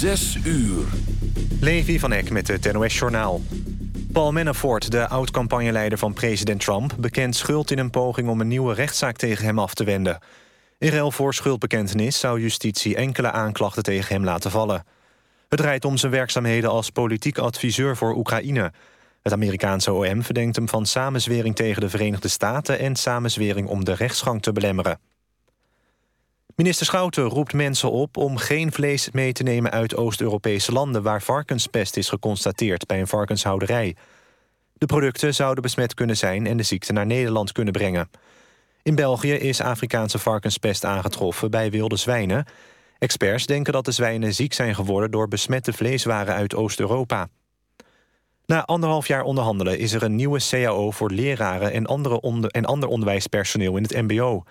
Zes uur. Levi van Eck met het NOS-journaal. Paul Manafort, de oud-campagneleider van president Trump... bekent schuld in een poging om een nieuwe rechtszaak tegen hem af te wenden. In ruil voor schuldbekentenis zou justitie enkele aanklachten tegen hem laten vallen. Het draait om zijn werkzaamheden als politiek adviseur voor Oekraïne. Het Amerikaanse OM verdenkt hem van samenzwering tegen de Verenigde Staten... en samenzwering om de rechtsgang te belemmeren. Minister Schouten roept mensen op om geen vlees mee te nemen uit Oost-Europese landen waar varkenspest is geconstateerd bij een varkenshouderij. De producten zouden besmet kunnen zijn en de ziekte naar Nederland kunnen brengen. In België is Afrikaanse varkenspest aangetroffen bij wilde zwijnen. Experts denken dat de zwijnen ziek zijn geworden door besmette vleeswaren uit Oost-Europa. Na anderhalf jaar onderhandelen is er een nieuwe CAO voor leraren en, andere en ander onderwijspersoneel in het mbo.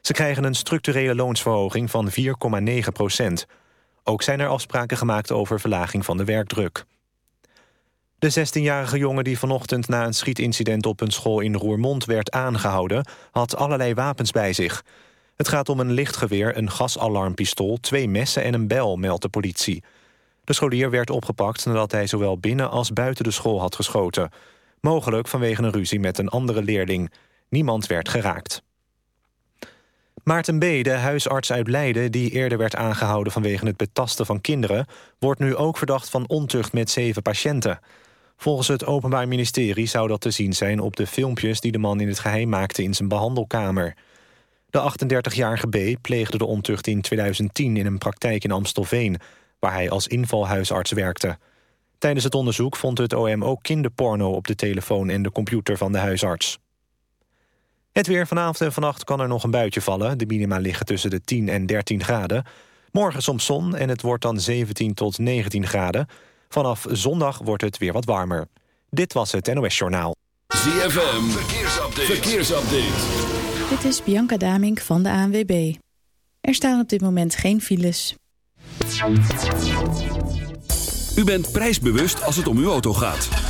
Ze krijgen een structurele loonsverhoging van 4,9 procent. Ook zijn er afspraken gemaakt over verlaging van de werkdruk. De 16-jarige jongen die vanochtend na een schietincident op een school in Roermond werd aangehouden, had allerlei wapens bij zich. Het gaat om een lichtgeweer, een gasalarmpistool, twee messen en een bel, meldt de politie. De scholier werd opgepakt nadat hij zowel binnen als buiten de school had geschoten. Mogelijk vanwege een ruzie met een andere leerling. Niemand werd geraakt. Maarten B., de huisarts uit Leiden... die eerder werd aangehouden vanwege het betasten van kinderen... wordt nu ook verdacht van ontucht met zeven patiënten. Volgens het Openbaar Ministerie zou dat te zien zijn... op de filmpjes die de man in het geheim maakte in zijn behandelkamer. De 38-jarige B. pleegde de ontucht in 2010 in een praktijk in Amstelveen... waar hij als invalhuisarts werkte. Tijdens het onderzoek vond het OM ook kinderporno op de telefoon en de computer van de huisarts. Het weer vanavond en vannacht kan er nog een buitje vallen. De minima liggen tussen de 10 en 13 graden. Morgen soms zon en het wordt dan 17 tot 19 graden. Vanaf zondag wordt het weer wat warmer. Dit was het NOS Journaal. ZFM, verkeersupdate. verkeersupdate. Dit is Bianca Damink van de ANWB. Er staan op dit moment geen files. U bent prijsbewust als het om uw auto gaat.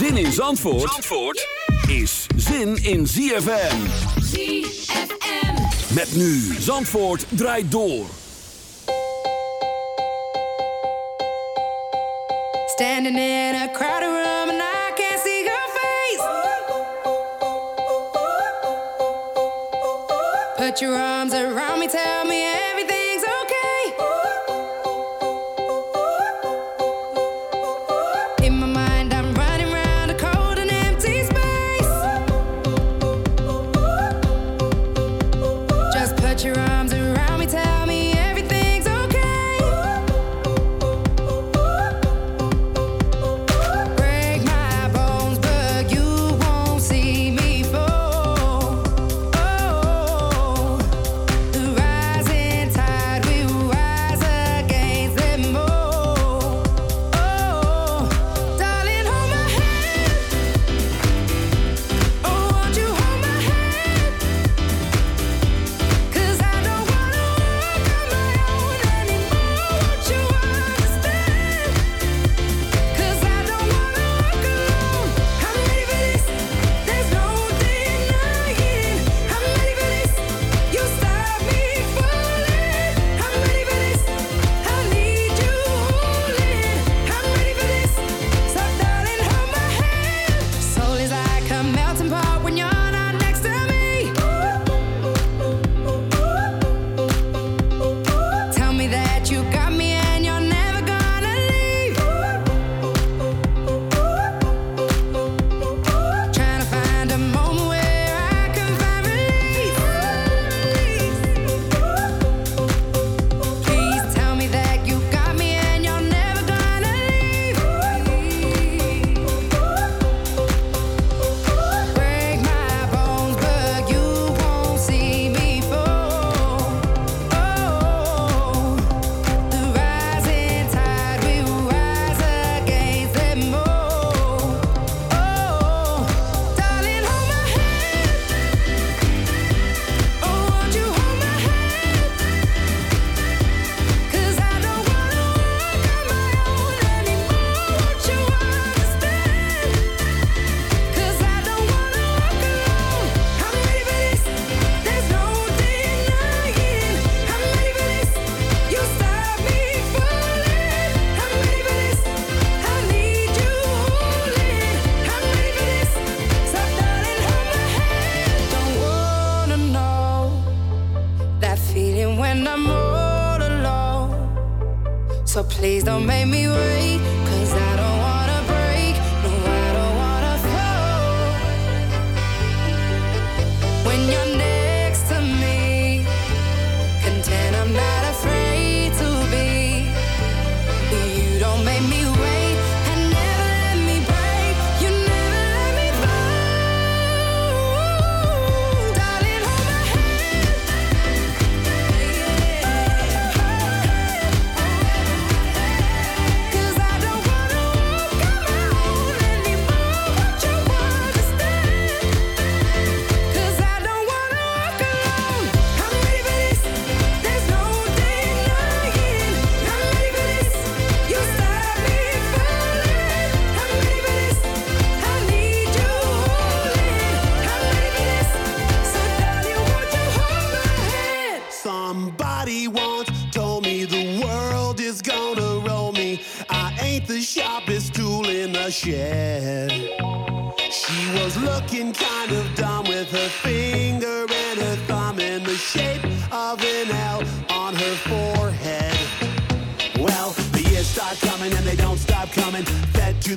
Zin in Zandvoort, Zandvoort is zin in ZFM. ZFM. Met nu Zandvoort draait door. Standing in a crowded room and I can't see your face. Put your arms around me, tell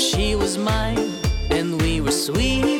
She was mine, and we were sweet.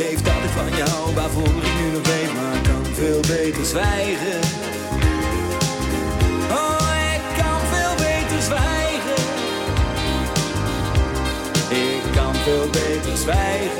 Geef Dat ik van je hou, waarvoor ik nu nog weet Maar kan veel beter zwijgen. Oh, ik kan veel beter zwijgen. Ik kan veel beter zwijgen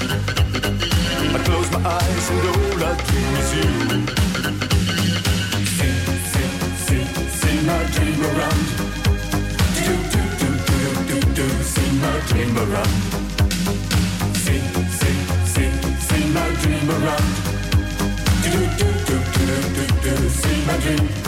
I close my eyes and all I dream is you. See, see, see, see my dream around. Do, do, do, do, do, do, see my dream around. See, see, see, see my dream around. Do, do, do, do, do, do, see my dream.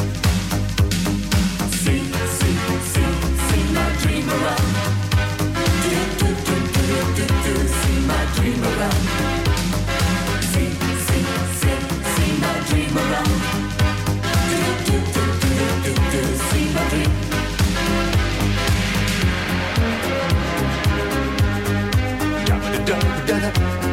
Tot